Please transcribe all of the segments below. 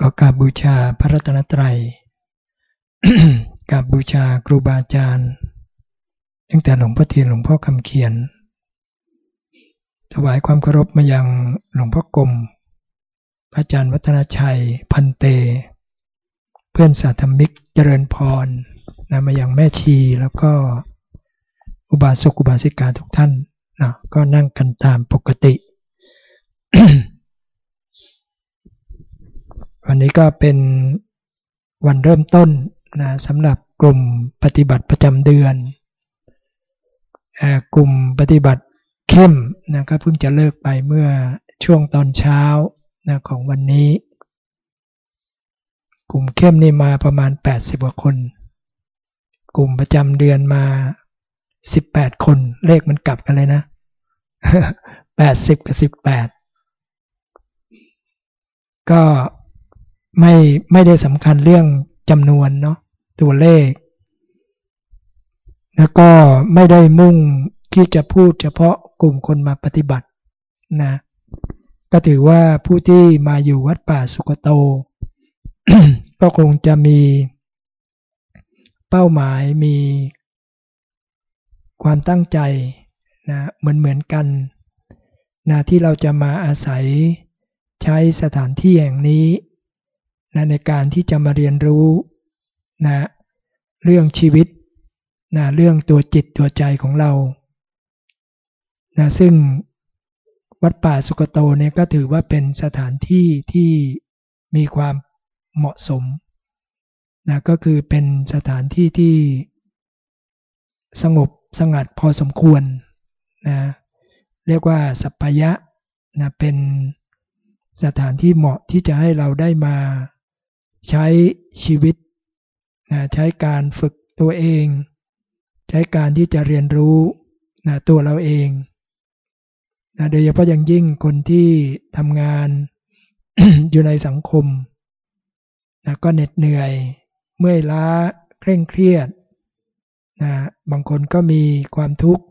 ก็กราบบูชาพระรัตนตรัยกราบบูชาครูบาอาจารย์ ตั้งแต่หลวงพ่อเทียนหลวงพ่อคำเขียน ถวายความเคารพมายังหลวงพ่อกรมพระอาจารย์วัฒนชัย พันเต เพื่อนสาธมิกเจริญพรนะมายังแม่ชีแล้วก็อุบาสกอุบาสิกาทุกท่านนะก็นั่งกันตามปกติ วันนี้ก็เป็นวันเริ่มต้นนะสำหรับกลุ่มปฏิบัติประจำเดือน กลุ่มปฏิบัติเข้มนะก็เพิ่งจะเลิกไปเมื่อช่วงตอนเช้านะของวันนี้ กลุ่มเข้มนี่มาประมาณ 80กว่าคน กลุ่มประจำเดือนมา 18 คน เลขมันกลับกันเลยนะ 80 กับ 18 ก็ ไม่ไม่ได้สำคัญเรื่องจำนวนเนาะตัวเลข แล้วก็ไม่ได้มุ่งที่จะพูดเฉพาะกลุ่มคนมาปฏิบัตินะก็ถือว่าผู้ที่มาอยู่วัดป่าสุกโต ก็คงจะมีเป้าหมายมีความตั้งใจนะเหมือนเหมือนกันนะที่เราจะมาอาศัยใช้สถานที่แห่งนี้ นะในการที่จะมาเรียนรู้นะเรื่องชีวิตนะเรื่องตัวจิตตัวใจของเรานะซึ่งวัดป่าสุกโตเนี่ยก็ถือว่าเป็นสถานที่ที่มีความเหมาะสมนะก็คือเป็นสถานที่ที่สงบสงัดพอสมควรนะเรียกว่าสัพพยะนะเป็นสถานที่เหมาะที่จะให้เราได้มา ใช้ชีวิตนะใช้การฝึกตัวเอง ใช้การที่จะเรียนรู้นะตัวเราเองนะโดยเฉพาะอย่างยิ่งคนที่ทำงานอยู่ในสังคมนะก็เหน็ดเหนื่อย เมื่อยล้าเคร่งเครียดนะบางคนก็มีความทุกข์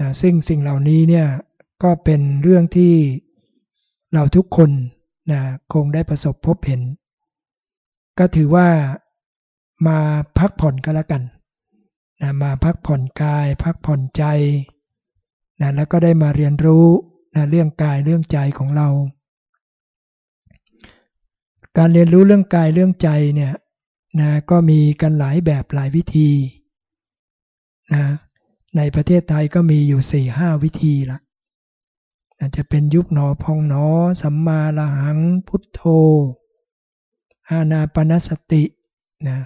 นะซึ่งสิ่งเหล่านี้เนี่ยก็เป็นเรื่องที่เราทุกคนนะคงได้ประสบพบเห็น ก็ถือว่ามาพักผ่อนก็แล้วกันนะมาพักผ่อนกาย พักผ่อนใจนะแล้วก็ได้มาเรียนรู้นะเรื่องกายเรื่องใจของเรา การเรียนรู้เรื่องกายเรื่องใจเนี่ยนะก็มีกันหลายแบบหลายวิธีนะในประเทศไทยก็มีอยู่4ี่ห้าวิธีละอาจจะเป็นยุบหนอพองหนอ สัมมาละหังพุทโธ อานาปนสตินะ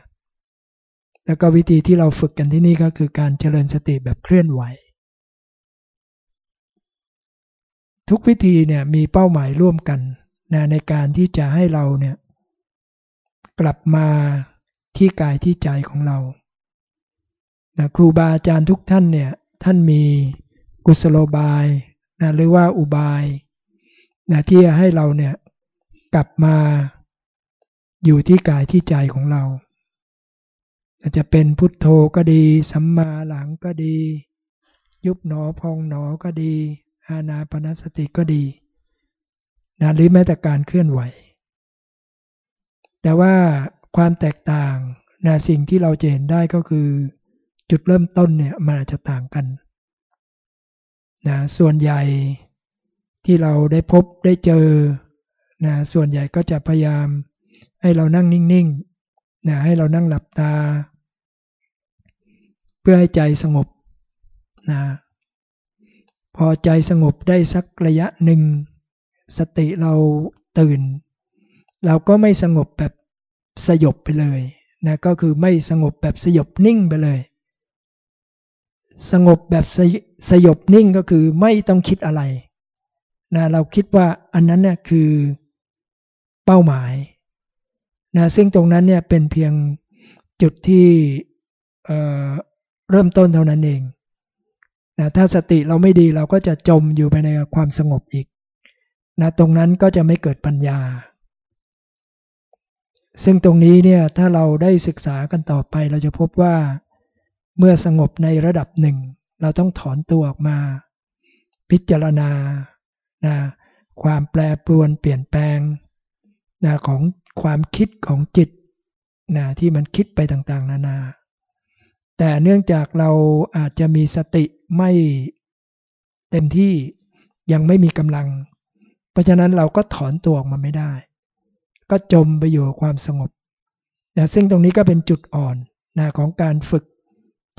แล้วก็วิธีที่เราฝึกกันที่นี่ก็คือการเจริญสติแบบเคลื่อนไหว ทุกวิธีเนี่ยมีเป้าหมายร่วมกันนะในการที่จะให้เราเนี่ยกลับมาที่กายที่ใจของเรานะครูบาอาจารย์ทุกท่านเนี่ยท่านมีกุศโลบายนะหรือว่าอุบายนะที่จะให้เราเนี่ยกลับมา อยู่ที่กายที่ใจของเราอาจจะเป็นพุทโธก็ดี สัมมาหลังก็ดี ยุบหนอพองหนอก็ดี อาณาปณสติก็ดีนะหรือแม้แต่การเคลื่อนไหว แต่ว่าความแตกต่างนะสิ่งที่เราเห็นได้ก็คือ จุดเริ่มต้นเนี่ยมันอาจจะต่างกันนะส่วนใหญ่ที่เราได้พบได้เจอนะส่วนใหญ่ก็จะพยายาม ให้เรานั่งนิ่งๆนะให้เรานั่งหลับตา เพื่อให้ใจสงบนะพอใจสงบได้สักระยะหนึ่ง สติเราตื่น เราก็ไม่สงบแบบสยบไปเลยนะก็คือไม่สงบแบบสยบนิ่งไปเลย สงบแบบสสยบนิ่งก็คือไม่ต้องคิดอะไรนะเราคิดว่าอันนั้นเนี่ยคือเป้าหมาย นะซึ่งตรงนั้นเนี่ยเป็นเพียงจุดที่เเริ่มต้นเท่านั้นเองนะถ้าสติเราไม่ดีเราก็จะจมอยู่ไปในความสงบอีกนะตรงนั้นก็จะไม่เกิดปัญญา ซึ่งตรงนี้เนี่ยถ้าเราได้ศึกษากันต่อไปเราจะพบว่าเมื่อสงบในระดับหนึ่ง เราต้องถอนตัวออกมา พิจารณานะความแปรปรวนเปลี่ยนแปลงนะของ ความคิดของจิตนะที่มันคิดไปต่างๆ นานา แต่เนื่องจากเราอาจจะมีสติไม่เต็มที่ยังไม่มีกำลัง เพราะฉะนั้นเราก็ถอนตัวออกมาไม่ได้ ก็จมไปอยู่ความสงบนะซึ่งตรงนี้ก็เป็นจุดอ่อนนะของการฝึก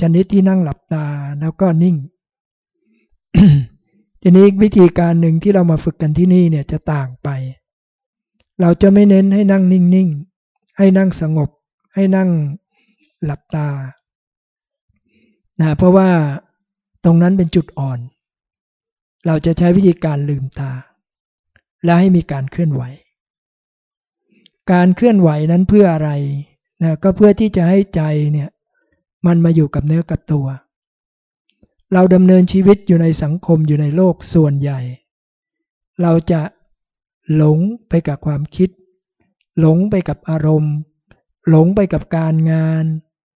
ชนิดที่นั่งหลับตาแล้วก็นิ่ง ทีนี้วิธีการหนึ่งที่เรามาฝึกกันที่นี่เนี่ยจะต่างไป เราจะไม่เน้นให้นั่งนิ่งๆ ให้นั่งสงบ ให้นั่งหลับตานะเพราะว่าตรงนั้นเป็นจุดอ่อน เราจะใช้วิธีการลืมตา และให้มีการเคลื่อนไหว การเคลื่อนไหวนั้นเพื่ออะไรนะก็เพื่อที่จะให้ใจเนี่ยมันมาอยู่กับเนื้อกับตัว เราดำเนินชีวิตอยู่ในสังคมอยู่ในโลกส่วนใหญ่ เราจะ หลงไปกับความคิด หลงไปกับอารมณ์ หลงไปกับการงาน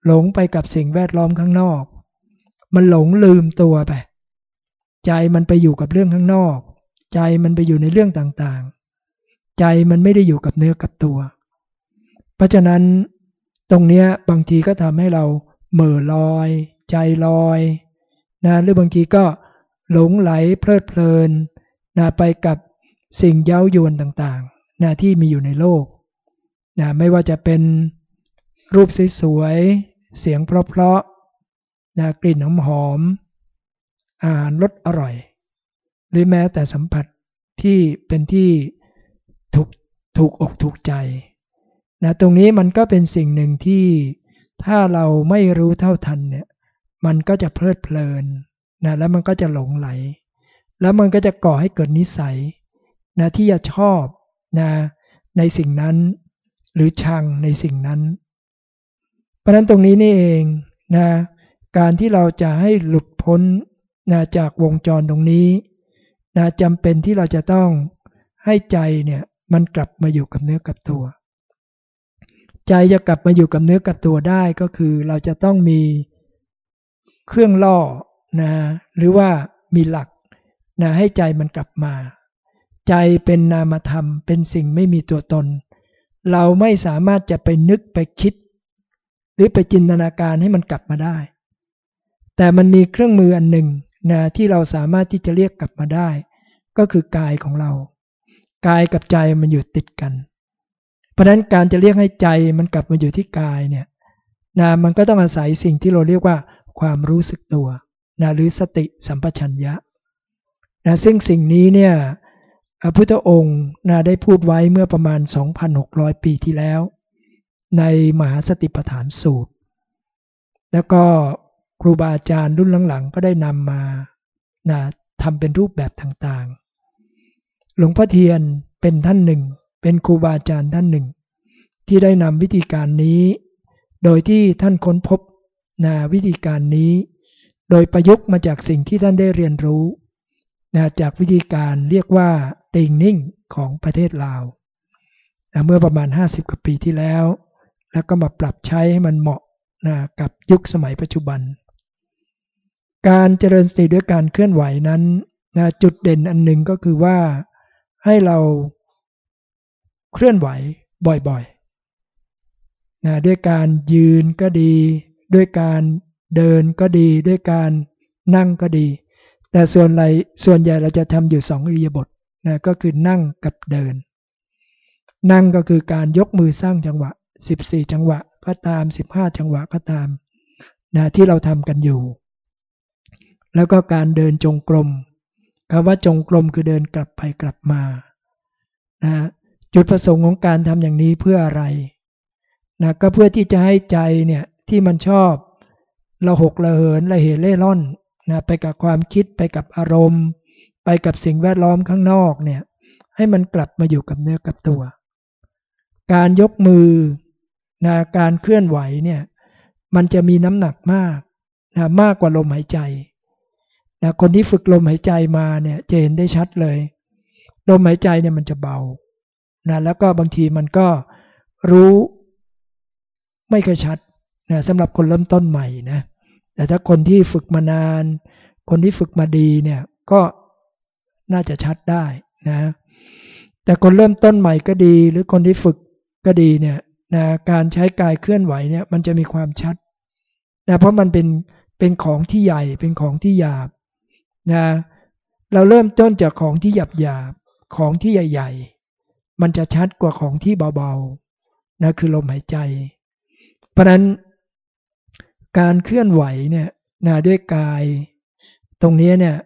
หลงไปกับสิ่งแวดล้อมข้างนอก มันหลงลืมตัวไป ใจมันไปอยู่กับเรื่องข้างนอก ใจมันไปอยู่ในเรื่องต่างๆ ใจมันไม่ได้อยู่กับเนื้อกับตัว เพราะฉะนั้นตรงนี้บางทีก็ทำให้เราเหม่อลอย ใจลอยนะหรือบางทีก็หลงไหลเพลิดเพลินนะไปกับ สิ่งเย้ายวนต่างๆนะที่มีอยู่ในโลกนะไม่ว่าจะเป็นรูปสวยๆ เสียงเพราะๆนะกลิ่นหอมๆอาหารรสอร่อย หรือแม้แต่สัมผัสที่เป็นที่ถูกถูกอกถูกใจนะตรงนี้มันก็เป็นสิ่งหนึ่งที่ถ้าเราไม่รู้เท่าทันเนี่ยมันก็จะเพลิดเพลินนะแล้วมันก็จะหลงไหล แล้วมันก็จะก่อให้เกิดนิสัย นะที่จะชอบนะในสิ่งนั้น หรือชังในสิ่งนั้น เพราะนั้นตรงนี้นี่เองนะการที่เราจะให้หลุดพ้นนะจากวงจรตรงนี้นะจำเป็นที่เราจะต้องให้ใจเนี่ยมันกลับมาอยู่กับเนื้อกับตัว ใจจะกลับมาอยู่กับเนื้อกับตัวได้ก็คือเราจะต้องมีเครื่องล่อนะหรือว่ามีหลักนะให้ใจมันกลับมา ใจเป็นนามธรรม เป็นสิ่งไม่มีตัวตน เราไม่สามารถจะไปนึกไปคิด หรือไปจินตนาการให้มันกลับมาได้ แต่มันมีเครื่องมืออันหนึ่งนะที่เราสามารถที่จะเรียกกลับมาได้ ก็คือกายของเรา กายกับใจมันอยู่ติดกัน เพราะนั้นการจะเรียกให้ใจมันกลับมาอยู่ที่กายเนี่ยนะมันก็ต้องอาศัยสิ่งที่เราเรียกว่าความรู้สึกตัวนะหรือสติสัมปชัญญะนะซึ่งสิ่งนี้เนี่ย พระพุทธองค์นะได้พูดไว้เมื่อประมาณ 2,600 ปีที่แล้ว ในมหาสติปัฏฐานสูตร แล้วก็ครูบาอาจารย์รุ่นหลังๆ ก็ได้นำมานะทำเป็นรูปแบบต่างๆ หลวงพ่อเทียนเป็นท่านหนึ่ง เป็นครูบาอาจารย์ท่านหนึ่ง ที่ได้นำวิธีการนี้ โดยที่ท่านค้นพบนาวิธีการนี้ โดยประยุกต์มาจากสิ่งที่ท่านได้เรียนรู้นะจากวิธีการเรียกว่า ติงนิ่งของประเทศลาวนะเมื่อประมาณ 50กว่าปีที่แล้ว แล้วก็มาปรับใช้ให้มันเหมาะนะกับยุคสมัยปัจจุบัน การเจริญสติด้วยการเคลื่อนไหวนั้นนะจุดเด่นอันหนึ่งก็คือว่าให้เราเคลื่อนไหวบ่อยๆนะด้วยการยืนก็ดี ด้วยการเดินก็ดี ด้วยการนั่งก็ดี แต่ส่วนใหญ่ส่วนใหญ่เราจะทำอยู่สองอิริยาบถ นะก็คือนั่งกับเดิน นั่งก็คือการยกมือสร้างจังหวะ 14 จังหวะก็ตาม 15 จังหวะก็ตามนะที่เราทำกันอยู่ แล้วก็การเดินจงกรมคำว่าจงกรมคือเดินกลับไปกลับมานะจุดประสงค์ของการทำอย่างนี้เพื่ออะไรนะก็เพื่อที่จะให้ใจเนี่ยที่มันชอบเราหกระเหินระเหเล่ร่อนนะไปกับความคิดไปกับอารมณ์ ไปกับสิ่งแวดล้อมข้างนอกเนี่ยให้มันกลับมาอยู่กับเนื้อกับตัว การยกมือนะการเคลื่อนไหวเนี่ยมันจะมีน้ำหนักมากนะมากกว่าลมหายใจนะคนที่ฝึกลมหายใจมาเนี่ยจะเห็นได้ชัดเลย ลมหายใจเนี่ยมันจะเบานะแล้วก็บางทีมันก็รู้ไม่ค่อยชัดนะสำหรับคนเริ่มต้นใหม่นะแต่ถ้าคนที่ฝึกมานาน คนที่ฝึกมาดีเนี่ยก็ น่าจะชัดได้นะ แต่คนเริ่มต้นใหม่ก็ดี หรือคนที่ฝึกก็ดีเนี่ยนะการใช้กายเคลื่อนไหวเนี่ยมันจะมีความชัดนะเพราะมันเป็นเป็นของที่ใหญ่เป็นของที่หยาบนะเราเริ่มต้นจากของที่หยาบหยาบของที่ใหญ่ ๆ มันจะชัดกว่าของที่เบาๆนะคือลมหายใจ เพราะนั้นการเคลื่อนไหวเนี่ยนะด้วยกาย ตรงนี้เนี่ย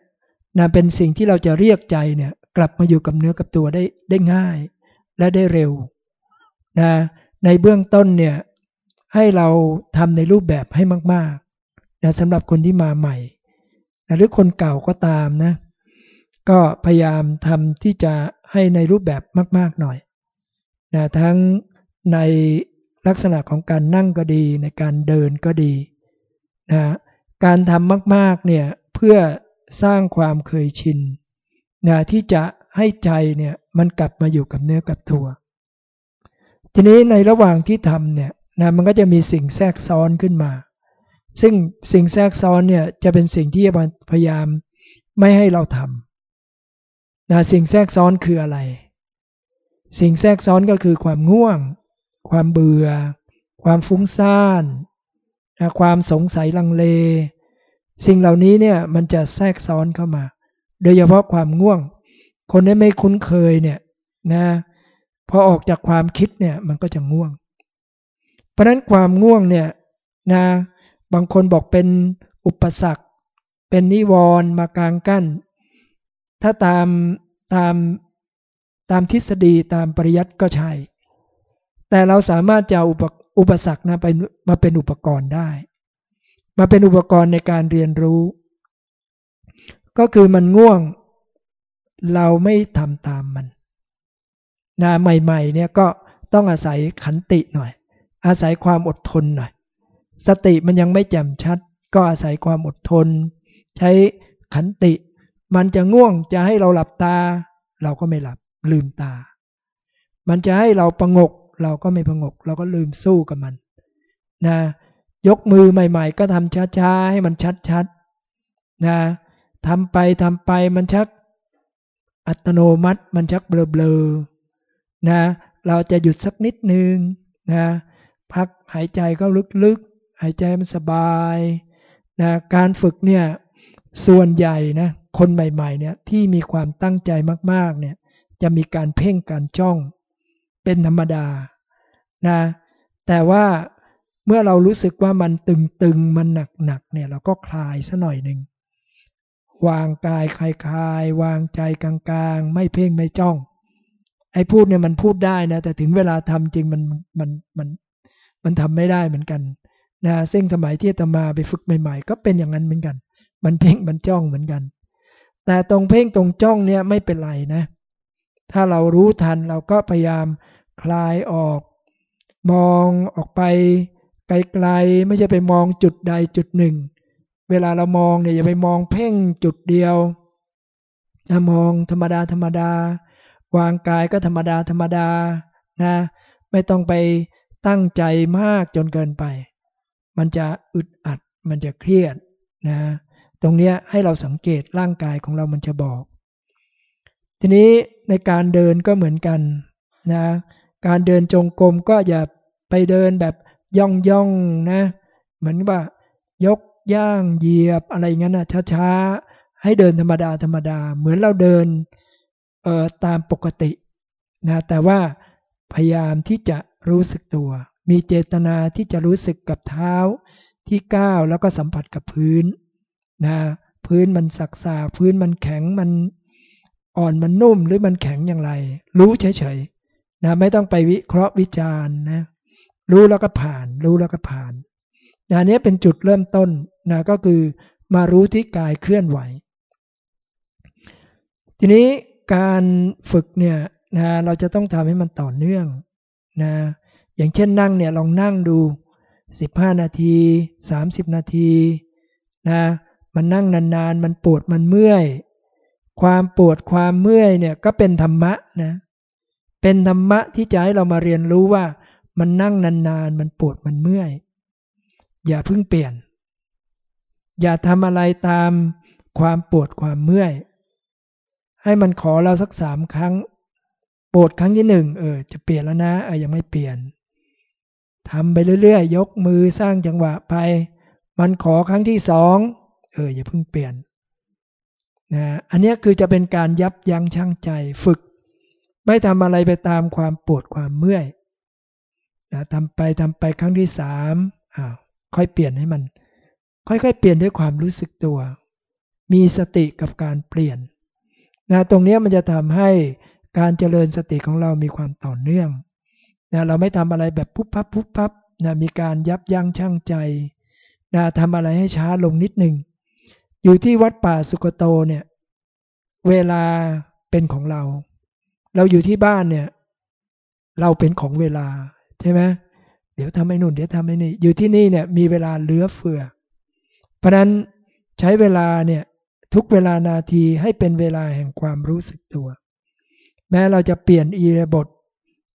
นะเป็นสิ่งที่เราจะเรียกใจเนี่ยกลับมาอยู่กับเนื้อกับตัวได้ได้ง่ายและได้เร็วนะในเบื้องต้นเนี่ยให้เราทำในรูปแบบให้มากๆนะสำหรับคนที่มาใหม่นะหรือคนเก่าก็ตามนะก็พยายามทำที่จะให้ในรูปแบบมาก ๆหน่อยนะทั้งในลักษณะของการนั่งก็ดีในการเดินก็ดีนะการทำมากๆเนี่ยเพื่อ สร้างความเคยชินนะที่จะให้ใจเนี่ยมันกลับมาอยู่กับเนื้อกับตัว ทีนี้ในระหว่างที่ทำเนี่ยนะมันก็จะมีสิ่งแทรกซ้อนขึ้นมา ซึ่งสิ่งแทรกซ้อนเนี่ยจะเป็นสิ่งที่พยายามไม่ให้เราทำนะสิ่งแทรกซ้อนคืออะไร สิ่งแทรกซ้อนก็คือความง่วง ความเบื่อ ความฟุ้งซ่านนะความสงสัยลังเล สิ่งเหล่านี้เนี่ยมันจะแทรกซ้อนเข้ามา โดยเฉพาะความง่วง คนที่ไม่คุ้นเคยเนี่ยนะพอออกจากความคิดเนี่ยมันก็จะง่วง เพราะนั้นความง่วงเนี่ยนะบางคนบอกเป็นอุปสรรค เป็นนิวรณ์มากลางกั้น ถ้าตามตามตามทฤษฎีตามปริยัติก็ใช่ แต่เราสามารถจะอุปอุปสรรคนะไปมาเป็นอุปกรณ์ได้ มาเป็นอุปกรณ์ในการเรียนรู้ ก็คือมันง่วง เราไม่ทำตามมันนะใหม่ๆเนี่ยก็ต้องอาศัยขันติหน่อย อาศัยความอดทนหน่อย สติมันยังไม่แจ่มชัด ก็อาศัยความอดทน ใช้ขันติ มันจะง่วงจะให้เราหลับตา เราก็ไม่หลับลืมตา มันจะให้เราประงก เราก็ไม่พงก เราก็ลืมสู้กับมันนะ ยกมือใหม่ ๆ ก็ทำช้าๆให้มันชัดๆนะทำไปทำไปมันชักอัตโนมัติมันชักเบลอๆนะเราจะหยุดสักนิดนึงนะพักหายใจเข้าลึกๆ หายใจมันสบายนะการฝึกเนี่ยส่วนใหญ่นะคนใหม่ๆเนี่ยที่มีความตั้งใจมากๆเนี่ยจะมีการเพ่งการจ้องเป็นธรรมดานะแต่ว่า เมื่อเรารู้สึกว่ามันตึงๆ มันหนักๆ เนี่ยเราก็คลายซะหน่อยหนึ่ง วางกายคลายคลายวางใจกลางๆ ไม่เพ่งไม่จ้อง ไอ้พูดเนี่ยมันพูดได้นะ แต่ถึงเวลาทำจริงมันมันมันมันทำไม่ได้เหมือนกันนะซึ่งสมัยที่ตมาไปฝึกใหม่ๆ ก็เป็นอย่างนั้นเหมือนกัน มันเพ่งมันจ้องเหมือนกัน แต่ตรงเพ่งตรงจ้องเนี่ยไม่เป็นไรนะ ถ้าเรารู้ทันเราก็พยายามคลายออก มองออกไป ไกลๆไม่ใช่ไปมองจุดใดจุดหนึ่ง เวลาเรามองเนี่ยอย่าไปมองเพ่งจุดเดียวนะมองธรรมดาธรรมดาวางกายก็ธรรมดาธรรมดานะไม่ต้องไปตั้งใจมากจนเกินไป มันจะอึดอัดมันจะเครียดนะตรงนี้ให้เราสังเกตร่างกายของเรามันจะบอก ทีนี้ในการเดินก็เหมือนกันนะการเดินจงกรมก็อย่าไปเดินแบบ ย่องย่องนะ เหมือนว่ายกย่างเหยียบอะไรเงี้ยนะช้าๆ ให้เดินธรรมดาธรรมดา เหมือนเราเดินเอ่อตามปกตินะแต่ว่าพยายามที่จะรู้สึกตัว มีเจตนาที่จะรู้สึกกับเท้าที่ก้าวแล้วก็สัมผัสกับพื้นนะพื้นมันสักสาพื้นมันแข็งมันอ่อนมันนุ่มหรือมันแข็งอย่างไร รู้เฉยๆนะไม่ต้องไปวิเคราะห์วิจารณ์นะ รู้แล้วก็ผ่าน รู้แล้วก็ผ่านนะนี้เป็นจุดเริ่มต้นนะก็คือมารู้ที่กายเคลื่อนไหว ทีนี้การฝึกเนี่ยนะเราจะต้องทำให้มันต่อเนื่องนะอย่างเช่นนั่งเนี่ยลองนั่งดู 15 นาที 30 นาทีนะมันนั่งนานๆ มันปวดมันเมื่อย ความปวดความเมื่อยเนี่ยก็เป็นธรรมะนะเป็นธรรมะที่จะให้เรามาเรียนรู้ว่า มันนั่งนานๆ มันปวดมันเมื่อย อย่าเพิ่งเปลี่ยน อย่าทำอะไรตามความปวดความเมื่อย ให้มันขอเราสักสามครั้งปรดครั้งที่หนึ่งเออ จะเปลี่ยนแล้วนะเออยังไม่เปลี่ยนทำไปเรื่อยๆ ยกมือสร้างจังหวะไป มันขอครั้งที่สองเอออย่าเพิ่งเปลี่ยนนะอันนี้คือจะเป็นการยับยั้งชั่งใจฝึก ไม่ทำอะไรไปตามความปวดความเมื่อย นะทำไปทำไปครั้งที่สามอ้าวค่อยเปลี่ยนให้มัน ค่อยๆ เปลี่ยนด้วยความรู้สึกตัว มีสติกับการเปลี่ยนนะตรงนี้มันจะทำให้การเจริญสติของเรามีความต่อเนื่องนะเราไม่ทำอะไรแบบปุ๊บปั๊บปุ๊บปั๊บนะมีการยับยั้งชั่งใจนะทำอะไรให้ช้าลงนิดหนึ่งอยู่ที่วัดป่าสุกโตเนี่ยเวลาเป็นของเรา เราอยู่ที่บ้านเนี่ย เราเป็นของเวลา ใช่ไหมเดี๋ยวทำให้นู่นเดี๋ยวทำให้นี่ อยู่ที่นี่เนี่ยมีเวลาเหลือเฟือ เพราะนั้นใช้เวลาเนี่ยทุกเวลานาทีให้เป็นเวลาแห่งความรู้สึกตัว แม้เราจะเปลี่ยนอีรบท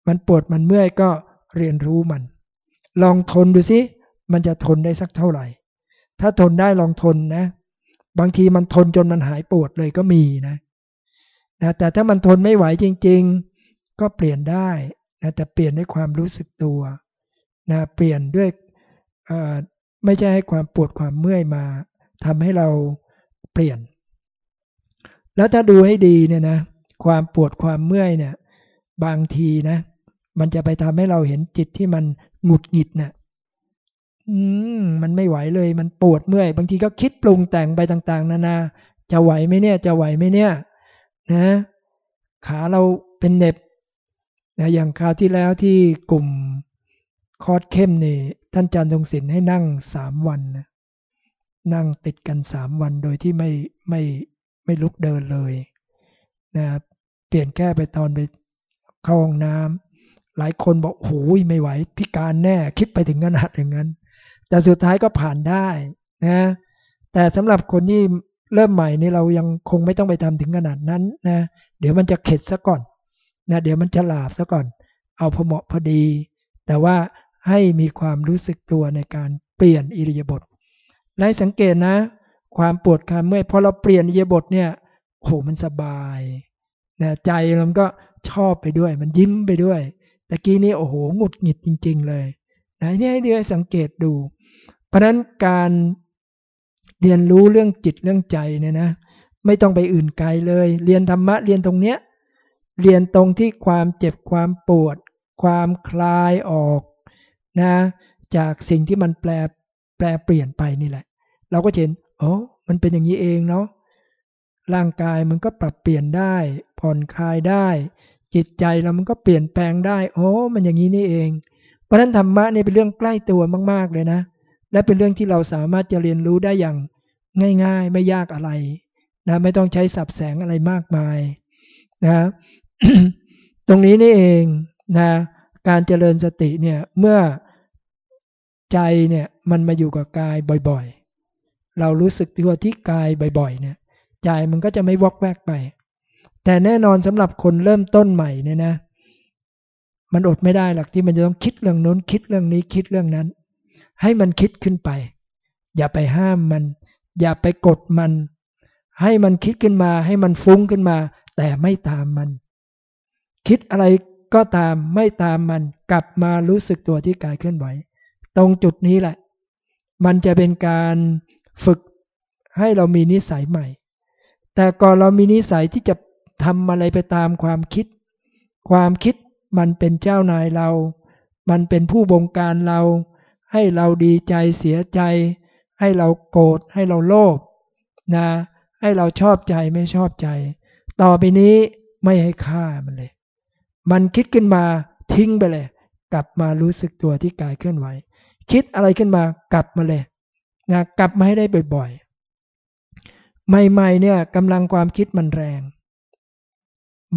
มันปวดมันเมื่อยก็เรียนรู้มัน ลองทนดูสิมันจะทนได้สักเท่าไหร่ ถ้าทนได้ลองทนนะ บางทีมันทนจนมันหายปวดเลยก็มีนะนะแต่ถ้ามันทนไม่ไหวจริง ๆ ก็เปลี่ยนได้ นะแต่เปลี่ยนด้วยความรู้สึกตัวนะเปลี่ยนด้วยไม่ใช่ให้ความปวดความเมื่อยมาทำให้เราเปลี่ยน แล้วถ้าดูให้ดีเนี่ยนะความปวดความเมื่อยเนี่ยบางทีนะ มันจะไปทำให้เราเห็นจิตที่มันหงุดหงิดนะ่ะอืมมันไม่ไหวเลย มันปวดเมื่อย บางทีก็คิดปรุงแต่งไปต่าง ๆ นานา จะไหวไหมเนี่ย จะไหวไหมเนี่ย นะ ขาเราเป็นเน็บ นะอย่างคราวที่แล้วที่กลุ่มคอร์สเข้มนี่ท่านจันทรงศิลป์ให้นั่งสามวันนะนั่งติดกันสามวันโดยที่ไม่ไม่ไม่ลุกเดินเลยนะเปลี่ยนแค่ไปตอนไปเข้าห้องน้ำหลายคนบอกโอ้ยไม่ไหว พิการแน่คิดไปถึงขนาดอย่างนั้น แต่สุดท้ายก็ผ่านได้นะแต่สำหรับคนที่เริ่มใหม่นี่เรายังคงไม่ต้องไปทำถึงขนาดนั้นนะเดี๋ยวมันจะเข็ดซะก่อน นะเดี๋ยวมันจะหลาบซะก่อน เอาพอเหมาะพอดี แต่ว่าให้มีความรู้สึกตัวในการเปลี่ยนอิริยาบถและสังเกตนะ ความปวดความเมื่อยพอเราเปลี่ยนอิริยาบถเนี่ยโอ้โหมันสบายนะใจมันก็ชอบไปด้วย มันยิ้มไปด้วยแต่กี้นี้โอ้โหหงุดหงิดจริง ๆ เลยนะนี่ให้เดียสังเกตดู เพราะนั้นการเรียนรู้เรื่องจิตเรื่องใจเนี่ยนะ ไม่ต้องไปอื่นไกลเลย เรียนธรรมะเรียนตรงเนี้ย เรียนตรงที่ความเจ็บความปวด ความคลายออกนะจากสิ่งที่มันแปลแปลเปลี่ยนไปนี่แหละ เราก็เห็นโอ้มันเป็นอย่างนี้เองเนาะร่างกายมันก็ปรับเปลี่ยนได้ ผ่อนคลายได้ จิตใจเรามันก็เปลี่ยนแปลงได้โอ้มันอย่างนี้นี่เอง เพราะฉะนั้นธรรมะนี่เป็นเรื่องใกล้ตัวมาก ๆ เลยนะ และเป็นเรื่องที่เราสามารถจะเรียนรู้ได้อย่างง่าย ๆ ไม่ยากอะไรนะไม่ต้องใช้สับแสงอะไรมากมายนะ ตรงนี้นี่เองนะการเจริญสติเนี่ยเมื่อใจเนี่ยมันมาอยู่กับกายบ่อยๆ เรารู้สึกตัวที่กายบ่อยๆเนี่ยใจมันก็จะไม่วอกแวกไป แต่แน่นอนสำหรับคนเริ่มต้นใหม่เนี่ยนะ มันอดไม่ได้หรอกที่มันจะต้องคิดเรื่องนู้นคิดเรื่องนี้คิดเรื่องนั้น ให้มันคิดขึ้นไป อย่าไปห้ามมัน อย่าไปกดมัน ให้มันคิดขึ้นมา ให้มันฟุ้งขึ้นมา แต่ไม่ตามมัน คิดอะไรก็ตามไม่ตามมันกลับมารู้สึกตัวที่กายเคลื่อนไหว ตรงจุดนี้แหละ มันจะเป็นการฝึกให้เรามีนิสัยใหม่ แต่ก่อนเรามีนิสัยที่จะทำอะไรไปตามความคิด ความคิดมันเป็นเจ้านายเรา มันเป็นผู้บงการเรา ให้เราดีใจเสียใจ ให้เราโกรธให้เราโลภนะ ให้เราชอบใจไม่ชอบใจ ต่อไปนี้ไม่ให้ฆ่ามันเลย มันคิดขึ้นมาทิ้งไปเลย กลับมารู้สึกตัวที่กายเคลื่อนไหว คิดอะไรขึ้นมากลับมาเลยนะกลับมาให้ได้บ่อยๆ ใหม่ๆเนี่ยกำลังความคิดมันแรง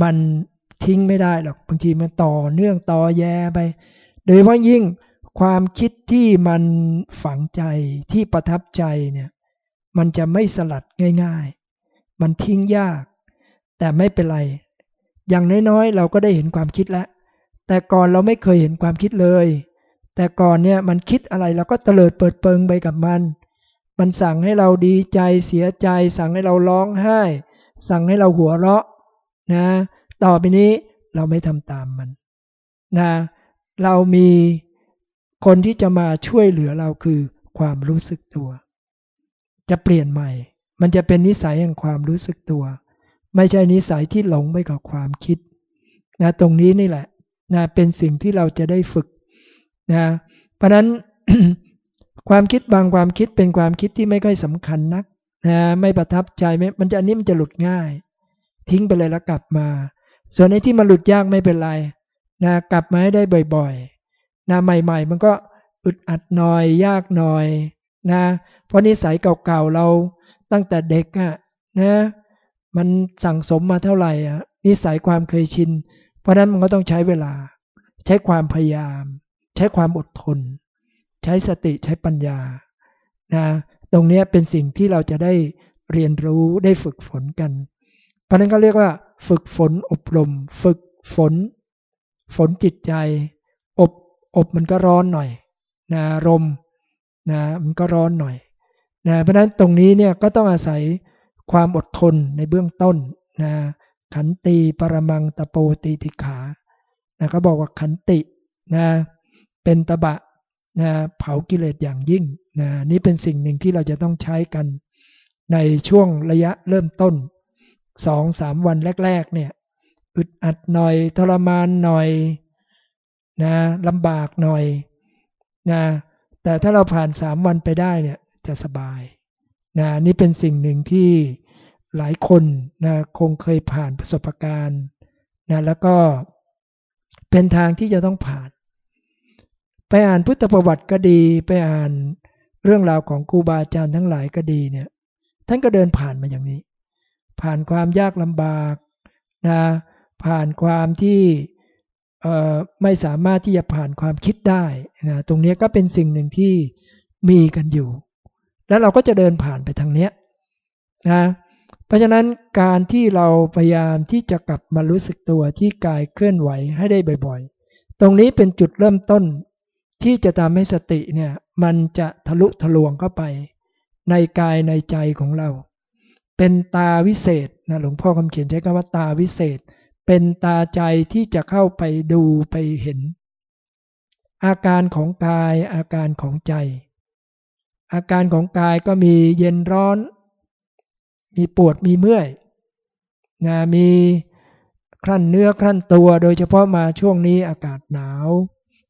มันทิ้งไม่ได้หรอกบางทีมันต่อเนื่องต่อแย่ไป โดยเฉพาะยิ่งความคิดที่มันฝังใจที่ประทับใจเนี่ยมันจะไม่สลัดง่าย ๆ มันทิ้งยาก แต่ไม่เป็นไร อย่างน้อยๆ เราก็ได้เห็นความคิดแล้ว แต่ก่อนเราไม่เคยเห็นความคิดเลย แต่ก่อนเนี่ยมันคิดอะไรเราก็เตลิดเปิดเปิงไปกับมัน มันสั่งให้เราดีใจเสียใจ สั่งให้เราร้องไห้ สั่งให้เราหัวเราะนะ ต่อไปนี้เราไม่ทำตามมันนะเรามีคนที่จะมาช่วยเหลือเราคือความรู้สึกตัว จะเปลี่ยนใหม่ มันจะเป็นนิสัยแห่งความรู้สึกตัว ไม่ใช่นิสัยที่หลงไปกับความคิดนะตรงนี้นี่แหละนะเป็นสิ่งที่เราจะได้ฝึกนะเพราะนั้นความคิดบางความคิดเป็นความคิดที่ไม่ค่อยสำคัญนักนะไม่ประทับใจไม่มันจะอันนี้มันจะหลุดง่าย ทิ้งไปเลยแล้วกลับมา ส่วนไอ้ที่มันหลุดยากไม่เป็นไรนะกลับมาให้ได้บ่อยๆนะใหม่ ๆ มันก็อึดอัดหน่อยยากหน่อยนะเพราะนิสัยเก่าๆเราตั้งแต่เด็กอะนะ มันสั่งสมมาเท่าไหร่อะนิสัยความเคยชิน เพราะนั้นมันก็ต้องใช้เวลา ใช้ความพยายาม ใช้ความอดทน ใช้สติใช้ปัญญานะตรงนี้เป็นสิ่งที่เราจะได้เรียนรู้ได้ฝึกฝนกัน เพราะนั้นก็เรียกว่า ฝึกฝนอบรม ฝึกฝน ฝนจิตใจ อบอบมันก็ร้อนหน่อยนะลมนะมันก็ร้อนหน่อยนะเพราะนั้นตรงนี้เนี่ยก็ต้องอาศัย ความอดทนในเบื้องต้นนะขันตีปรมังตะโปตีติขานะเขาบอกว่าขันตินะเป็นตะบะนะเผากิเลสอย่างยิ่งนะนี่เป็นสิ่งหนึ่งที่เราจะต้องใช้กันในช่วงระยะเริ่มต้นสองสามวันแรกๆเนี่ยอึดอัดหน่อยทรมานหน่อยนะลำบากหน่อยนะแต่ถ้าเราผ่านสามวันไปได้เนี่ยจะสบาย นะนี่เป็นสิ่งหนึ่งที่หลายคนนะคงเคยผ่านประสบการณ์นะแล้วก็เป็นทางที่จะต้องผ่าน ไปอ่านพุทธประวัติก็ดี ไปอ่านเรื่องราวของครูบาอาจารย์ทั้งหลายก็ดีเนี่ยท่านก็เดินผ่านมาอย่างนี้ ผ่านความยากลำบากนะผ่านความที่ไม่สามารถที่จะผ่านความคิดได้นะตรงนี้ก็เป็นสิ่งหนึ่งที่มีกันอยู่ แล้วเราก็จะเดินผ่านไปทางเนี้ยนะเพราะฉะนั้นการที่เราพยายามที่จะกลับมารู้สึกตัวที่กายเคลื่อนไหวให้ได้บ่อยๆ ตรงนี้เป็นจุดเริ่มต้นที่จะทำให้สติเนี่ยมันจะทะลุทะลวงเข้าไป ในกายในใจของเรา เป็นตาวิเศษนะหลวงพ่อคำเขียนใช้คำว่าตาวิเศษ เป็นตาใจที่จะเข้าไปดูไปเห็น อาการของกายอาการของใจ อาการของกายก็มีเย็นร้อน มีปวดมีเมื่อยนะมีคลั่นเนื้อคลั่นตัวโดยเฉพาะมาช่วงนี้อากาศหนาว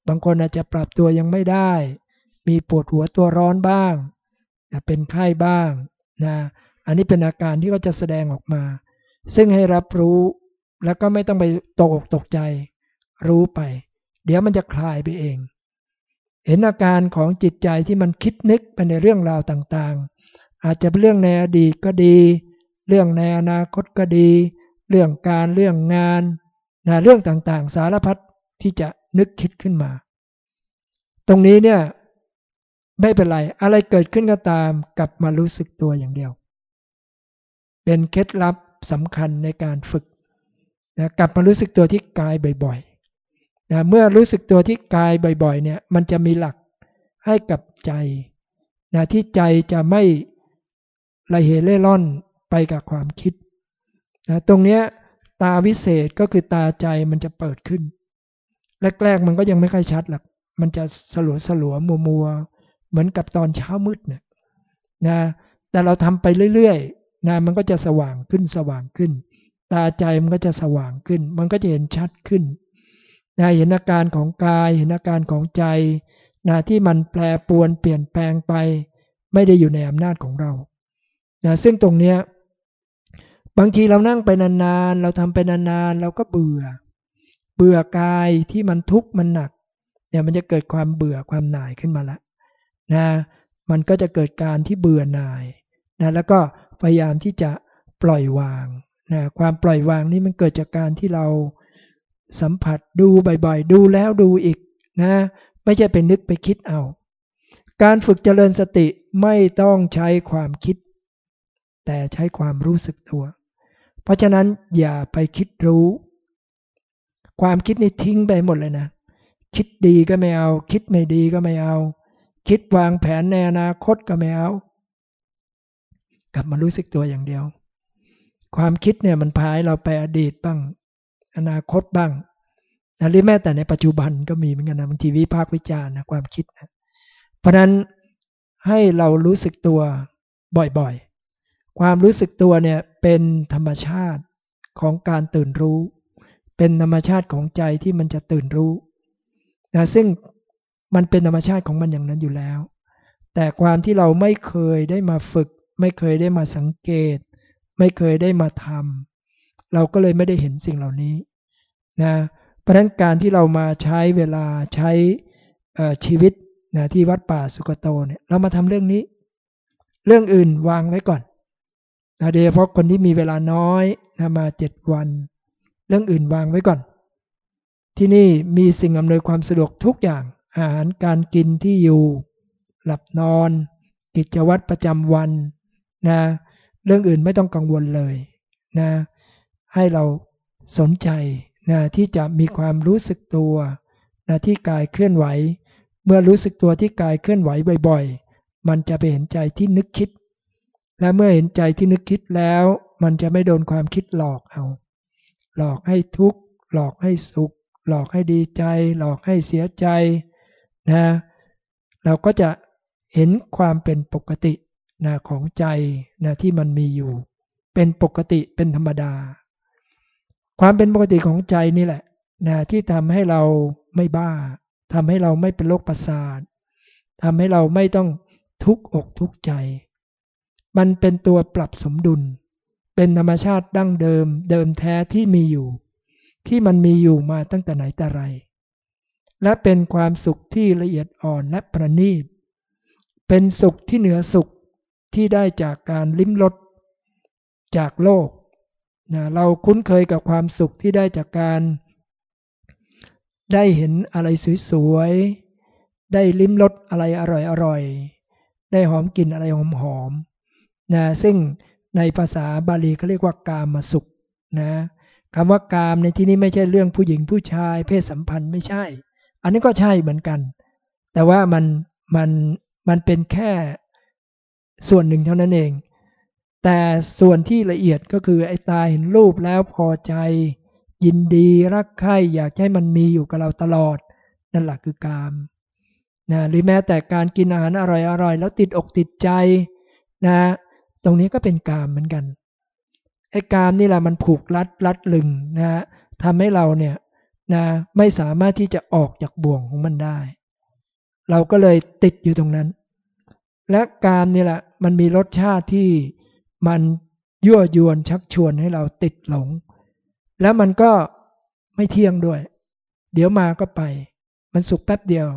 บางคนอาจจะปรับตัวยังไม่ได้ มีปวดหัวตัวร้อนบ้างนะเป็นไข้บ้างนะอันนี้เป็นอาการที่ก็จะแสดงออกมา ซึ่งให้รับรู้แล้วก็ไม่ต้องไปตกตกใจ รู้ไป เดี๋ยวมันจะคลายไปเอง เห็นอาการของจิตใจที่มันคิดนึกไปในเรื่องราวต่างๆ อาจจะเป็นเรื่องในอดีตก็ดี เรื่องในอนาคตก็ดี เรื่องการเรื่องงานนะเรื่องต่างๆ สารพัดที่จะนึกคิดขึ้นมา ตรงนี้เนี่ยไม่เป็นไร อะไรเกิดขึ้นก็ตามกลับมารู้สึกตัวอย่างเดียว เป็นเคล็ดลับสำคัญในการฝึกนะกลับมารู้สึกตัวที่กายบ่อย นะเมื่อรู้สึกตัวที่กายบ่อยๆ เนี่ย มันจะมีหลักให้กับใจนะที่ใจจะไม่ละเหเล่ร่อนไปกับความคิดนะตรงเนี้ยตาวิเศษก็คือตาใจมันจะเปิดขึ้น แรกๆมันก็ยังไม่ค่อยชัดหรอกมันจะสลัวสลัวมัวมัวเหมือนกับตอนเช้ามืดเนี่ยนะแต่เราทำไปเรื่อยๆนะมันก็จะสว่างขึ้นสว่างขึ้น ตาใจมันก็จะสว่างขึ้น มันก็จะเห็นชัดขึ้น นะเห็นอาการของกาย เห็นอาการของใจนะที่มันแปรปวนเปลี่ยนแปลงไป ไม่ได้อยู่ในอำนาจของเรานะซึ่งตรงเนี้ยบางทีเรานั่งไปนานๆ เราทำไปนานๆ เราก็เบื่อ เบื่อกายที่มันทุกข์มันหนักเนี่ยมันจะเกิดความเบื่อความหน่ายขึ้นมาละนะมันก็จะเกิดการที่เบื่อหน่ายนะแล้วก็พยายามที่จะปล่อยวางนะความปล่อยวางนี่มันเกิดจากการที่เรา สัมผัสดูบ่อยๆ ดูแล้วดูอีกนะ ไม่ใช่ไปนึกไปคิดเอา การฝึกเจริญสติไม่ต้องใช้ความคิด แต่ใช้ความรู้สึกตัว เพราะฉะนั้นอย่าไปคิดรู้ ความคิดนี่ทิ้งไปหมดเลยนะ คิดดีก็ไม่เอา คิดไม่ดีก็ไม่เอา คิดวางแผนในอนาคตก็ไม่เอา กลับมารู้สึกตัวอย่างเดียวความคิดเนี่ยมันพาเราไปอดีตบ้าง อนาคตบ้างนะหรือแม้แต่ในปัจจุบันก็มีเหมือนกันนะบางทีวิพากษ์วิจารณ์นะความคิดนะเพราะนั้นให้เรารู้สึกตัวบ่อยๆ ความรู้สึกตัวเนี่ยเป็นธรรมชาติของการตื่นรู้ เป็นธรรมชาติของใจที่มันจะตื่นรู้นะซึ่งมันเป็นธรรมชาติของมันอย่างนั้นอยู่แล้ว แต่ความที่เราไม่เคยได้มาฝึก ไม่เคยได้มาสังเกต ไม่เคยได้มาทำเราก็เลยไม่ได้เห็นสิ่งเหล่านี้ นะเพราะฉะนั้นการที่เรามาใช้เวลาใช้ชีวิตนะที่วัดป่าสุกโตเนี่ยเรามาทำเรื่องนี้ เรื่องอื่นวางไว้ก่อนนะโดยเฉพาะคนที่มีเวลาน้อยนะมาเจ็ดวัน เรื่องอื่นวางไว้ก่อน ที่นี่มีสิ่งอำนวยความสะดวกทุกอย่าง อาหารการกินที่อยู่ หลับนอน กิจวัตรประจำวันนะเรื่องอื่นไม่ต้องกังวลเลยนะให้เราสนใจ นะที่จะมีความรู้สึกตัวนะที่กายเคลื่อนไหว เมื่อรู้สึกตัวที่กายเคลื่อนไหวบ่อยๆ มันจะไปเห็นใจที่นึกคิด และเมื่อเห็นใจที่นึกคิดแล้ว มันจะไม่โดนความคิดหลอกเอา หลอกให้ทุกข์ หลอกให้สุข หลอกให้ดีใจ หลอกให้เสียใจนะเราก็จะเห็นความเป็นปกตินะของใจนะที่มันมีอยู่ เป็นปกติเป็นธรรมดา ความเป็นปกติของใจนี่แหละนะที่ทำให้เราไม่บ้าทำให้เราไม่เป็นโรคประสาททำให้เราไม่ต้องทุกข์อกทุกข์ใจ มันเป็นตัวปรับสมดุล เป็นธรรมชาติดั้งเดิม เดิมแท้ที่มีอยู่ ที่มันมีอยู่มาตั้งแต่ไหนแต่ไร และเป็นความสุขที่ละเอียดอ่อนและประณีต เป็นสุขที่เหนือสุขที่ได้จากการลิ้มรสจากโลก นะเราคุ้นเคยกับความสุขที่ได้จากการ ได้เห็นอะไรสวยๆ ได้ลิ้มรสอะไรอร่อยๆ ได้หอมกลิ่นอะไรหอมๆนะซึ่งในภาษาบาลีเขาเรียกว่ากามมาสุขนะคำว่ากามในที่นี้ไม่ใช่เรื่องผู้หญิงผู้ชาย เพศสัมพันธ์ไม่ใช่ อันนี้ก็ใช่เหมือนกัน แต่ว่ามันมันมันเป็นแค่ส่วนหนึ่งเท่านั้นเอง แต่ส่วนที่ละเอียดก็คือไอ้ตาเห็นรูปแล้วพอใจ ยินดีรักใคร่อยากให้มันมีอยู่กับเราตลอด นั่นแหละคือกามนะหรือแม้แต่การกินอาหารอร่อยๆ แล้วติดอกติดใจนะตรงนี้ก็เป็นกามเหมือนกันไอ้กามนี่แหละมันผูกรัดรัดลึงนะทำให้เราเนี่ยนะไม่สามารถที่จะออกจากบ่วงของมันได้ เราก็เลยติดอยู่ตรงนั้น และการนี่แหละมันมีรสชาติที่ มันยั่วยวนชักชวนให้เราติดหลง แล้วมันก็ไม่เที่ยงด้วย เดี๋ยวมาก็ไป มันสุขแป๊บเดียว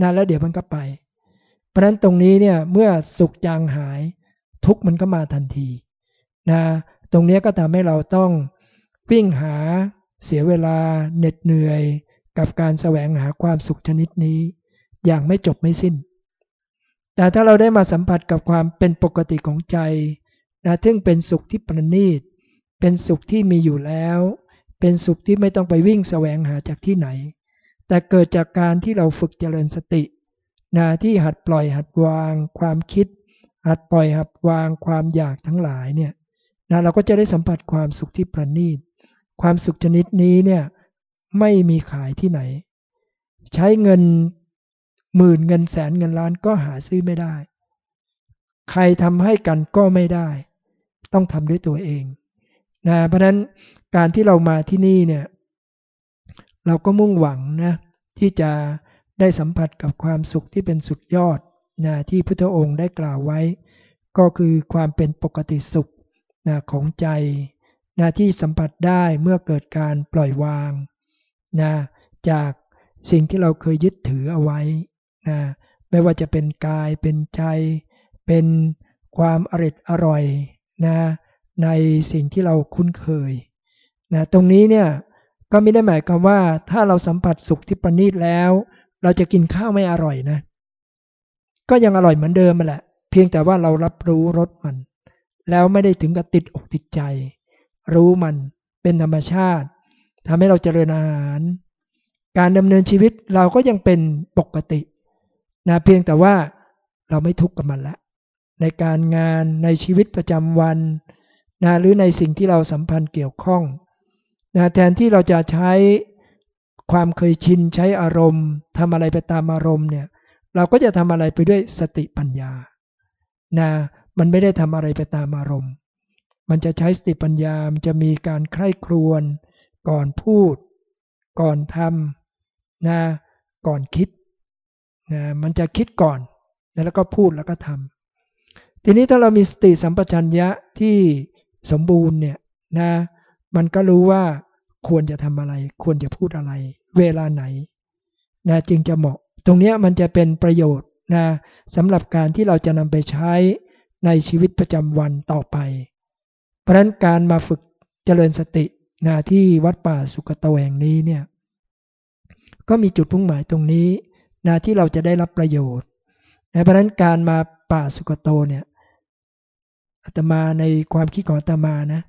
นะแล้วเดี๋ยวมันก็ไป เพราะฉะนั้นตรงนี้เนี่ยเมื่อสุขจางหาย ทุกมันก็มาทันทีนะตรงนี้ก็ทำให้เราต้องวิ่งหาเสียเวลาเหน็ดเหนื่อย กับการแสวงหาความสุขชนิดนี้ อย่างไม่จบไม่สิ้น แต่ถ้าเราได้มาสัมผัสกับความเป็นปกติของใจ นะซึ่งเป็นสุขที่ประณีต เป็นสุขที่มีอยู่แล้ว เป็นสุขที่ไม่ต้องไปวิ่งแสวงหาจากที่ไหน แต่เกิดจากการที่เราฝึกเจริญสตินะที่หัดปล่อยหัดวาง ความคิด หัดปล่อยหัดวางความอยากทั้งหลายเนี่ยนะเราก็จะได้สัมผัสความสุขที่ประณีต ความสุขชนิดนี้เนี่ยไม่มีขายที่ไหน ใช้เงินหมื่นเงินแสนเงินล้านก็หาซื้อไม่ได้ ใครทำให้กันก็ไม่ได้ ต้องทำด้วยตัวเองนะเพราะนั้นการที่เรามาที่นี่เนี่ยเราก็มุ่งหวังนะที่จะได้สัมผัสกับความสุขที่เป็นสุดยอดนะที่พุทธองค์ได้กล่าวไว้ ก็คือความเป็นปกติสุขนะของใจนะที่สัมผัสได้เมื่อเกิดการปล่อยวางนะจากสิ่งที่เราเคยยึดถือเอาไว้นะไม่ว่าจะเป็นกายเป็นใจ เป็นความอริดอร่อย นะในสิ่งที่เราคุ้นเคยนะตรงนี้เนี่ยก็ไม่ได้หมายความว่าถ้าเราสัมผัสสุขที่ประณีตแล้ว เราจะกินข้าวไม่อร่อยนะ ก็ยังอร่อยเหมือนเดิมมาแหละ เพียงแต่ว่าเรารับรู้รสมัน แล้วไม่ได้ถึงกับติดอกติดใจ รู้มันเป็นธรรมชาติทำให้เราเจริญอาหาร การดำเนินชีวิตเราก็ยังเป็นปกตินะเพียงแต่ว่าเราไม่ทุกข์กับมันละ ในการงานในชีวิตประจำวันนะหรือในสิ่งที่เราสัมพันธ์เกี่ยวข้องนะแทนที่เราจะใช้ความเคยชินใช้อารมณ์ทำอะไรไปตามอารมณ์เนี่ยเราก็จะทำอะไรไปด้วยสติปัญญานะมันไม่ได้ทำอะไรไปตามอารมณ์ มันจะใช้สติปัญญา มันจะมีการใคร่ครวญก่อนพูด ก่อนทำนะก่อนคิดนะมันจะคิดก่อน แล้วก็พูดแล้วก็ทำ ทีนี้ถ้าเรามีสติสัมปชัญญะที่สมบูรณ์เนี่ยนะมันก็รู้ว่าควรจะทำอะไร ควรจะพูดอะไร เวลาไหนนะจึงจะเหมาะ ตรงนี้มันจะเป็นประโยชน์นะสำหรับการที่เราจะนำไปใช้ในชีวิตประจำวันต่อไป เพราะนั้นการมาฝึกเจริญสตินะที่วัดป่าสุกโตแห่งนี้เนี่ยก็มีจุดพุ่งหมายตรงนี้นะที่เราจะได้รับประโยชน์นะเพราะนั้นการมาป่าสุกโตเนี่ย อาตมาในความคิดของอาตมานะ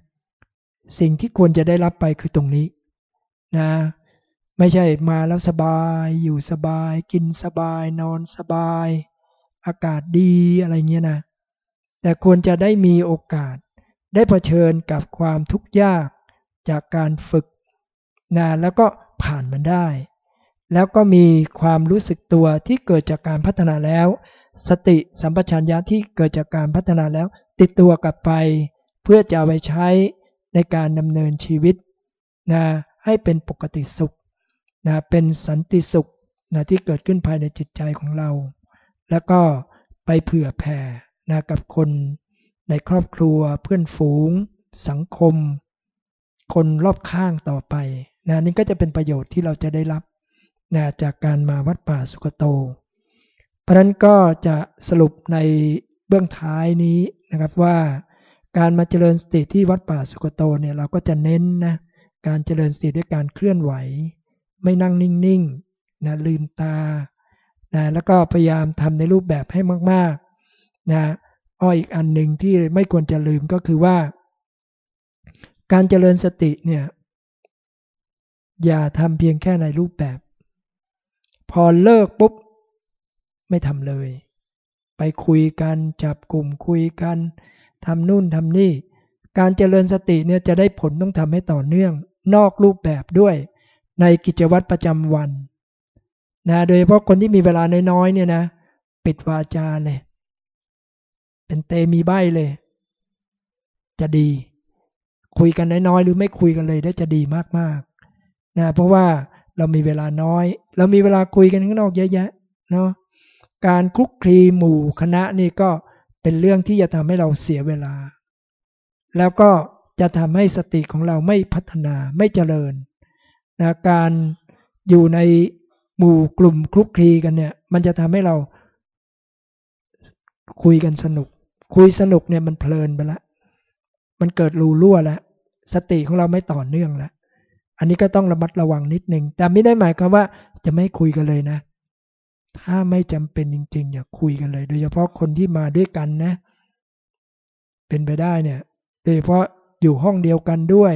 สิ่งที่ควรจะได้รับไปคือตรงนี้นะไม่ใช่มาแล้วสบายอยู่สบาย กินสบาย นอนสบาย อากาศดีอะไรเงี้ยนะแต่ควรจะได้มีโอกาส ได้เผชิญกับความทุกข์ยากจากการฝึกนะแล้วก็ผ่านมันได้ แล้วก็มีความรู้สึกตัวที่เกิดจากการพัฒนาแล้ว สติสัมปชัญญะที่เกิดจากการพัฒนาแล้ว ติดตัวกลับไป เพื่อจะเอาไปใช้ในการดำเนินชีวิตนะให้เป็นปกติสุขนะเป็นสันติสุขนะที่เกิดขึ้นภายในจิตใจของเรา แล้วก็ไปเผื่อแผ่นะกับคนในครอบครัวเพื่อนฝูง สังคม คนรอบข้างต่อไปนะนี่ก็จะเป็นประโยชน์ที่เราจะได้รับนะจากการมาวัดป่าสุกโต เพราะนั้นก็จะสรุปในเบื้องท้ายนี้นะครับว่าการมาเจริญสติที่วัดป่าสุกโตเนี่ยเราก็จะเน้นนะการเจริญสติด้วยการเคลื่อนไหว ไม่นั่งนิ่งๆนะลืมตานะแล้วก็พยายามทำในรูปแบบให้มากๆนะอ้ออีกอันหนึ่งที่ไม่ควรจะลืมก็คือว่า การเจริญสติเนี่ยอย่าทำเพียงแค่ในรูปแบบ พอเลิกปุ๊บ ไม่ทำเลย ไปคุยกันจับกลุ่มคุยกันทำนู่นทำนี่ การเจริญสติเนี่ยจะได้ผลต้องทำให้ต่อเนื่อง นอกรูปแบบด้วยในกิจวัตรประจำวันนะโดยเฉพาะคนที่มีเวลาน้อยๆเนี่ยนะ ปิดวาจาเลย เป็นเตมีใบเลย จะดี คุยกันน้อยๆหรือไม่คุยกันเลยได้จะดีมากๆนะเพราะว่าเรามีเวลาน้อย เรามีเวลาคุยกันข้างนอกเยอะแยะเนาะ การคลุกคลีหมู่คณะนี่ก็เป็นเรื่องที่จะทำให้เราเสียเวลา แล้วก็จะทำให้สติของเราไม่พัฒนาไม่เจริญนะการอยู่ในหมู่กลุ่มคลุกคลีกันเนี่ย มันจะทำให้เราคุยกันสนุก คุยสนุกเนี่ยมันเพลินไปละ มันเกิดรูรั่วแล้วสติของเราไม่ต่อเนื่องแล้วอันนี้ก็ต้องระมัดระวังนิดหนึ่งแต่ไม่ได้หมายความว่าจะไม่คุยกันเลยนะ ถ้าไม่จำเป็นจริง ๆ อย่าคุยกันเลย โดยเฉพาะคนที่มาด้วยกันนะ เป็นไปได้เนี่ย โดยเฉพาะอยู่ห้องเดียวกันด้วย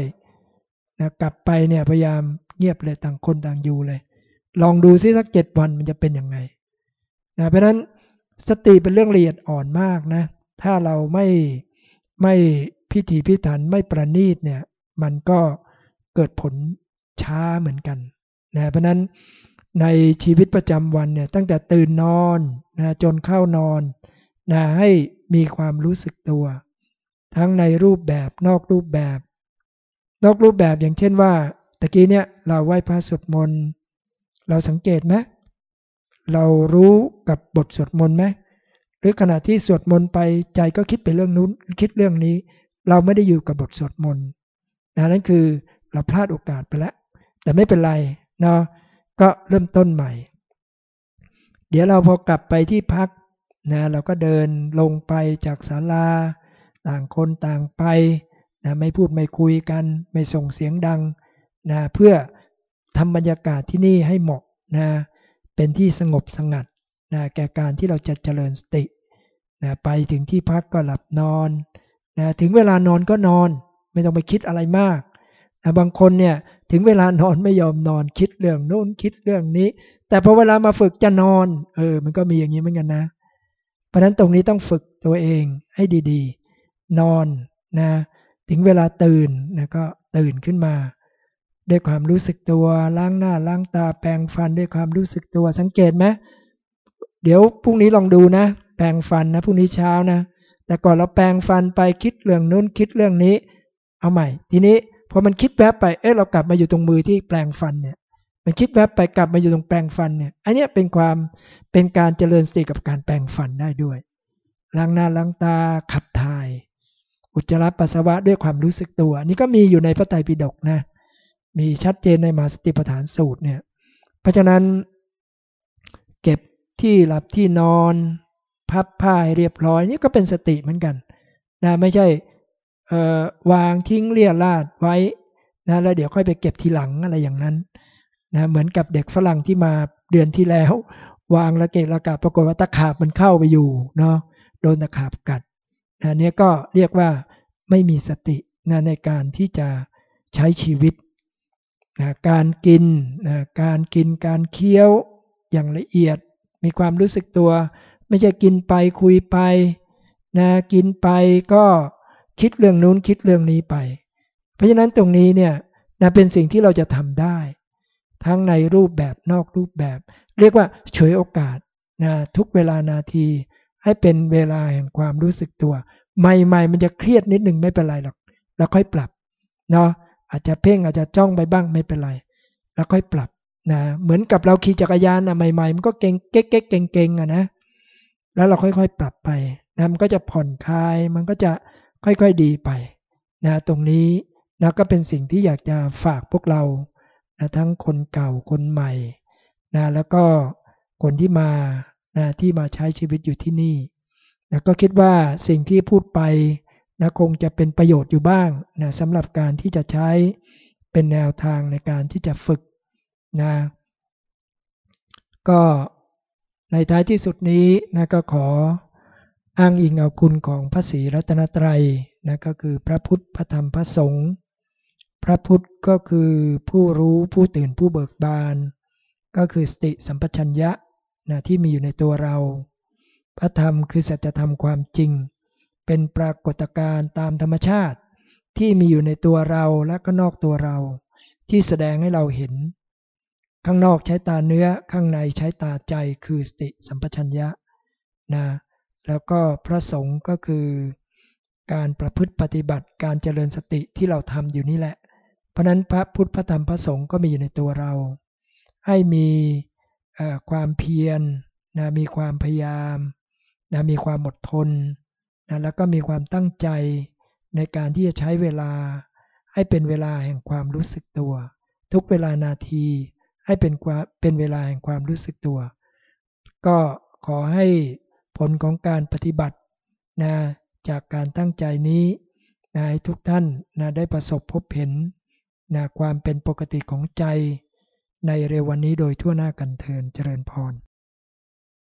นะกลับไปเนี่ยพยายามเงียบเลยต่างคนต่างอยู่เลย ลองดูซิสักเจ็ดวันมันจะเป็นยังไงนะเพราะนั้นสติเป็นเรื่องละเอียดอ่อนมากนะ ถ้าเราไม่ไม่พิถีพิถันไม่ประณีตเนี่ย มันก็เกิดผลช้าเหมือนกันนะเพราะนั้น ในชีวิตประจำวันเนี่ยตั้งแต่ตื่นนอนนะจนเข้านอนนะให้มีความรู้สึกตัว ทั้งในรูปแบบนอกรูปแบบ นอกรูปแบบอย่างเช่นว่าตะกี้เนี่ยเราไหว้พระสวดมนต์เราสังเกตไหมเรารู้กับบทสวดมนต์ไหมหรือขณะที่สวดมนต์ไปใจก็คิดไปเรื่องนู้นคิดเรื่องนี้ เราไม่ได้อยู่กับบทสวดมนต์นะนั่นคือเราพลาดโอกาสไปแล้ว แต่ไม่เป็นไรเนาะ ก็เริ่มต้นใหม่ เดี๋ยวเราพอกลับไปที่พักนะเราก็เดินลงไปจากศาลา ต่างคนต่างไปนะไม่พูดไม่คุยกัน ไม่ส่งเสียงดังนะเพื่อทำบรรยากาศที่นี่ให้เหมาะนะเป็นที่สงบสงัดนะแก่การที่เราจะเจริญสตินะไปถึงที่พักก็หลับนอนนะถึงเวลานอนก็นอน ไม่ต้องไปคิดอะไรมากนะบางคนเนี่ย ถึงเวลานอนไม่ยอมนอนคิดเรื่องโน้นคิดเรื่องนี้ แต่พอเวลามาฝึกจะนอน เออ มันก็มีอย่างนี้เหมือนกันนะ เพราะนั้นตรงนี้ต้องฝึกตัวเองให้ดีๆ นอนนะ ถึงเวลาตื่นนะก็ตื่นขึ้นมา ด้วยความรู้สึกตัวล้างหน้าล้างตาแปรงฟันด้วยความรู้สึกตัวสังเกตไหมเดี๋ยวพรุ่งนี้ลองดูนะ แปรงฟันนะพรุ่งนี้เช้านะ แต่ก่อนเราแปรงฟันไปคิดเรื่องนู้นคิดเรื่องนี้ เอาใหม่ ทีนี้ พอมันคิดแวบไป เอ๊ะเรากลับมาอยู่ตรงมือที่แปรงฟันเนี่ย มันคิดแวบไปกลับมาอยู่ตรงแปรงฟันเนี่ย อันนี้เป็นความเป็นการเจริญสติกับการแปรงฟันได้ด้วย ล้างหน้าล้างตาขับถ่าย อุจจาระปัสสาวะด้วยความรู้สึกตัวนี่ก็มีอยู่ในพระไตรปิฎกนะ มีชัดเจนในมหาสติปัฏฐานสูตรเนี่ย เพราะฉะนั้น เก็บที่หลับที่นอน พับผ้าให้เรียบร้อยนี่ก็เป็นสติเหมือนกันนะไม่ใช่ วางทิ้งเลี่ยราดไว้นะแล้วเดี๋ยวค่อยไปเก็บทีหลังอะไรอย่างนั้นนะเหมือนกับเด็กฝรั่งที่มาเดือนที่แล้ว วางระเกะระกาปรากฏว่าตะขาบมันเข้าไปอยู่เนาะโดนตะขาบกัดนะนี่ก็เรียกว่าไม่มีสตินะในการที่จะใช้ชีวิตนะการกินนะการกินการเคี้ยวอย่างละเอียด มีความรู้สึกตัว ไม่ใช่กินไปคุยไปนะกินไปก็ คิดเรื่องนู้นคิดเรื่องนี้ไป เพราะฉะนั้นตรงนี้เนี่ยนะเป็นสิ่งที่เราจะทำได้ ทั้งในรูปแบบนอกรูปแบบ เรียกว่าช่วยโอกาสนะทุกเวลานาที ให้เป็นเวลาแห่งความรู้สึกตัว ใหม่ๆ มันจะเครียดนิดหนึ่งไม่เป็นไรหรอกแล้วค่อยปรับเนาะอาจจะเพ่งอาจจะจ้องไปบ้างไม่เป็นไร แล้วค่อยปรับนะเหมือนกับเราขี่จักรยานนะใหม่ ๆ มันก็เก่งเก๊กเก่งเก่งอะนะแล้วเราค่อยๆ ปรับไปนะมันก็จะผ่อนคลายมันก็จะ ค่อยๆดีไปนะตรงนี้นะก็เป็นสิ่งที่อยากจะฝากพวกเรานะทั้งคนเก่าคนใหม่นะแล้วก็คนที่มานะที่มาใช้ชีวิตอยู่ที่นี่นะก็คิดว่าสิ่งที่พูดไปนะคงจะเป็นประโยชน์อยู่บ้างนะสำหรับการที่จะใช้เป็นแนวทางในการที่จะฝึกนะก็ในท้ายที่สุดนี้นะก็ขอ อ้างอิงเอาคุณของพระศรีรัตนตรัยนะก็คือพระพุทธพระธรรมพระสงฆ์พระพุทธก็คือผู้รู้ผู้ตื่นผู้เบิกบาน ก็คือสติสัมปชัญญะนะที่มีอยู่ในตัวเรา พระธรรมคือสัจธรรมความจริง เป็นปรากฏการณ์ตามธรรมชาติ ที่มีอยู่ในตัวเราและก็นอกตัวเรา ที่แสดงให้เราเห็น ข้างนอกใช้ตาเนื้อข้างในใช้ตาใจคือสติสัมปชัญญะนะ แล้วก็พระสงฆ์ก็คือ การประพฤติปฏิบัติการเจริญสติที่เราทำอยู่นี่แหละ เพราะนั้นพระพุทธพระธรรมพระสงฆ์ก็มีอยู่ในตัวเรา ให้มีความเพียรนะมีความพยายามนะมีความอดทนนะแล้วก็มีความตั้งใจในการที่จะใช้เวลา ให้เป็นเวลาแห่งความรู้สึกตัว ทุกเวลานาทีให้เป็นเป็นเวลาแห่งความรู้สึกตัว ก็ขอให้ ผลของการปฏิบัตินะจากการตั้งใจนี้นะให้ทุกท่านนะได้ประสบพบเห็นนะความเป็นปกติของใจในเร็ววันนี้โดยทั่วหน้ากันเทินเจริญพร